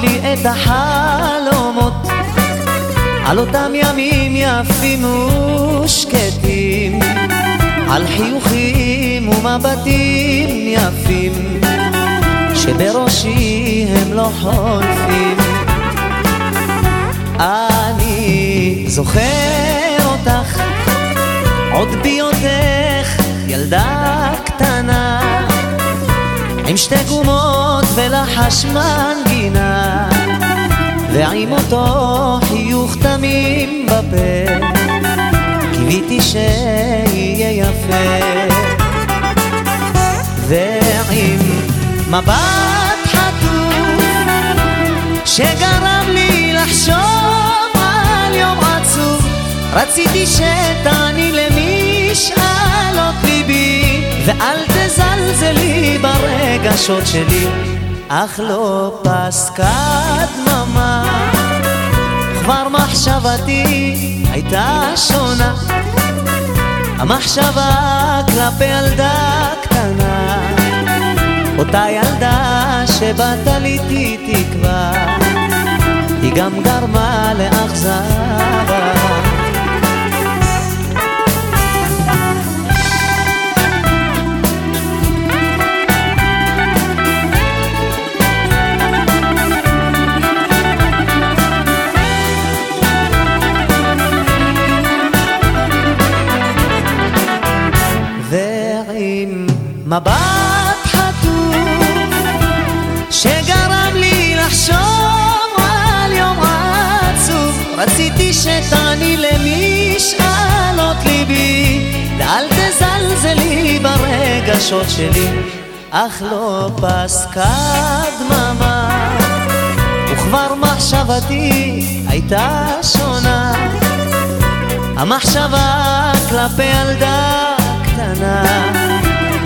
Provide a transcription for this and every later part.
לי את החלומות. על אותם ימים יפים ושקטים על חיוכים ומבטים יפים שבראשי הם לא חולפים. אני זוכר אותך עוד בהיותך ילדה קטנה עם שתי גומות ולחש מנגינה ועם אותו חיוך תמים בפה קיוויתי שיהיה יפה. ועם מבט חטוף שגרם לי לחשוב על יום עצוב רציתי שתעני למשאלות ליבי ואל תזלזלי ברגשות שלי אך לא פסקה דממה כבר מחשבתי הייתה שונה. המחשבה כלפי ילדה קטנה. אותה ילדה שבתליתי תקווה. היא גם גרמה לאכזבה מבט חטוף שגרם לי לחשוב על יום עצוב. רציתי שתעני למשאלות ליבי ואל תזלזלי ברגשות שלי אך לא פסקה דממה. וכבר מחשבתי הייתה שונה. המחשבה כלפי ילדה קטנה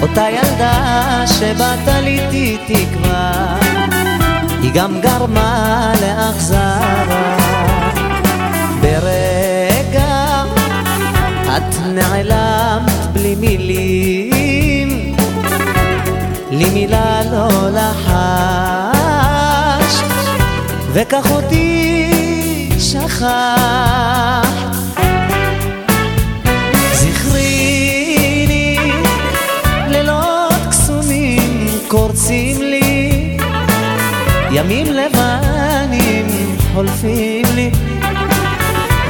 אותה ילדה שבתליתי תקווה היא גם גרמה לאכזרה. ברגע את נעלמת בלי מילים לי מילה לא לחש וכך אותי שכחת קורצים לי ימים לבנים חולפים לי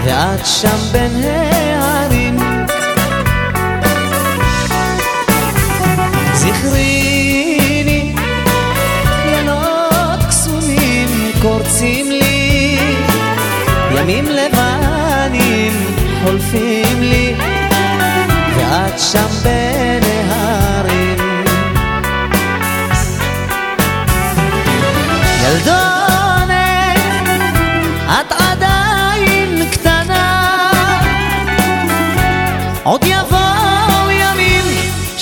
ואת שם בין הערים. זכריני לילות קסומים קורצים לי ימים לבנים חולפים לי ואת שם בין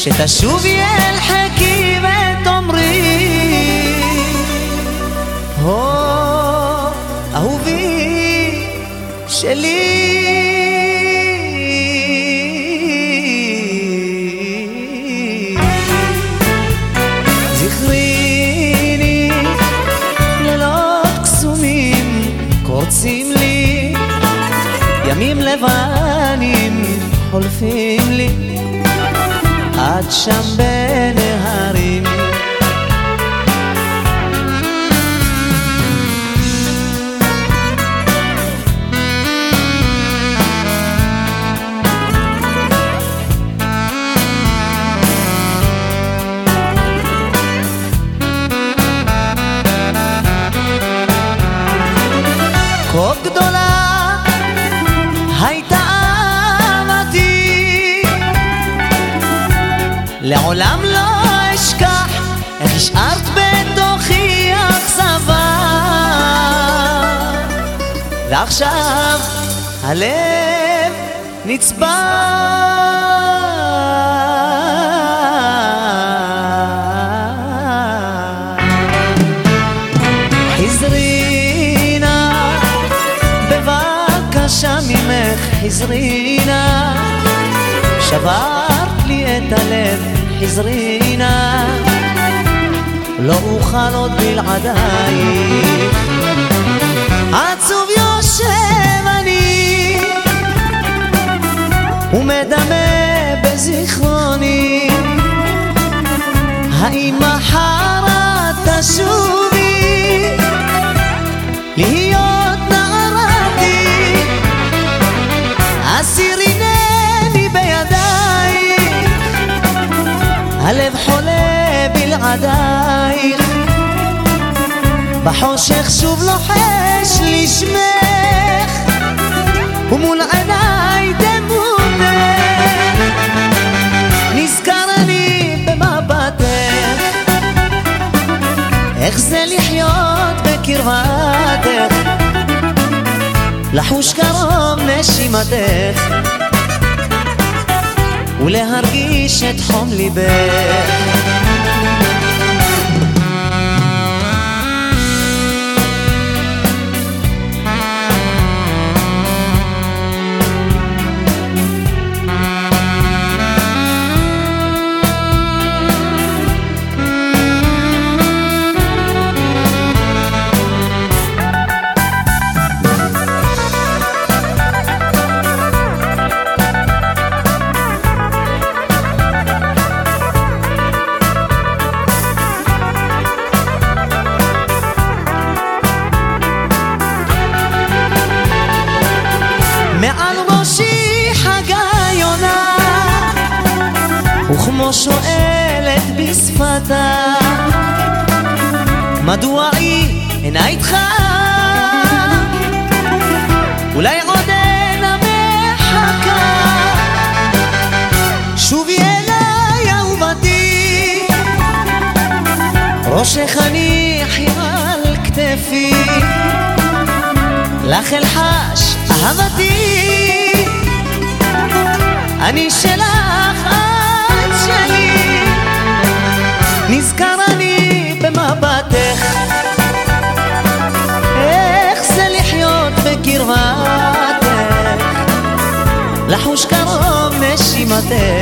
שתשובי אל חיקי ותאמרי הו, אהובי שלי את שם השארת בתוכי אכזבה. ועכשיו הלב נצבע. בבקשה חזרי נא שברת לי את הלב חזרי נא לא אוכל עוד בלעדייך. בחושך שוב לוחש לשמך ומול עיניי דמותך נזכר אני במבטך. איך זה לחיות בקרבתך? לחוש קרוב נשימתך. ולהרגיש את חום ליבך וכמו שואלת בשפתה מדוע היא אינה איתך? אולי עודנה מחכה שובי אליי אהובתי ראשך הניחי על כתפי לך אלחש אהבתי. אני שלך בקרבתך לחוש קרוב נשימתך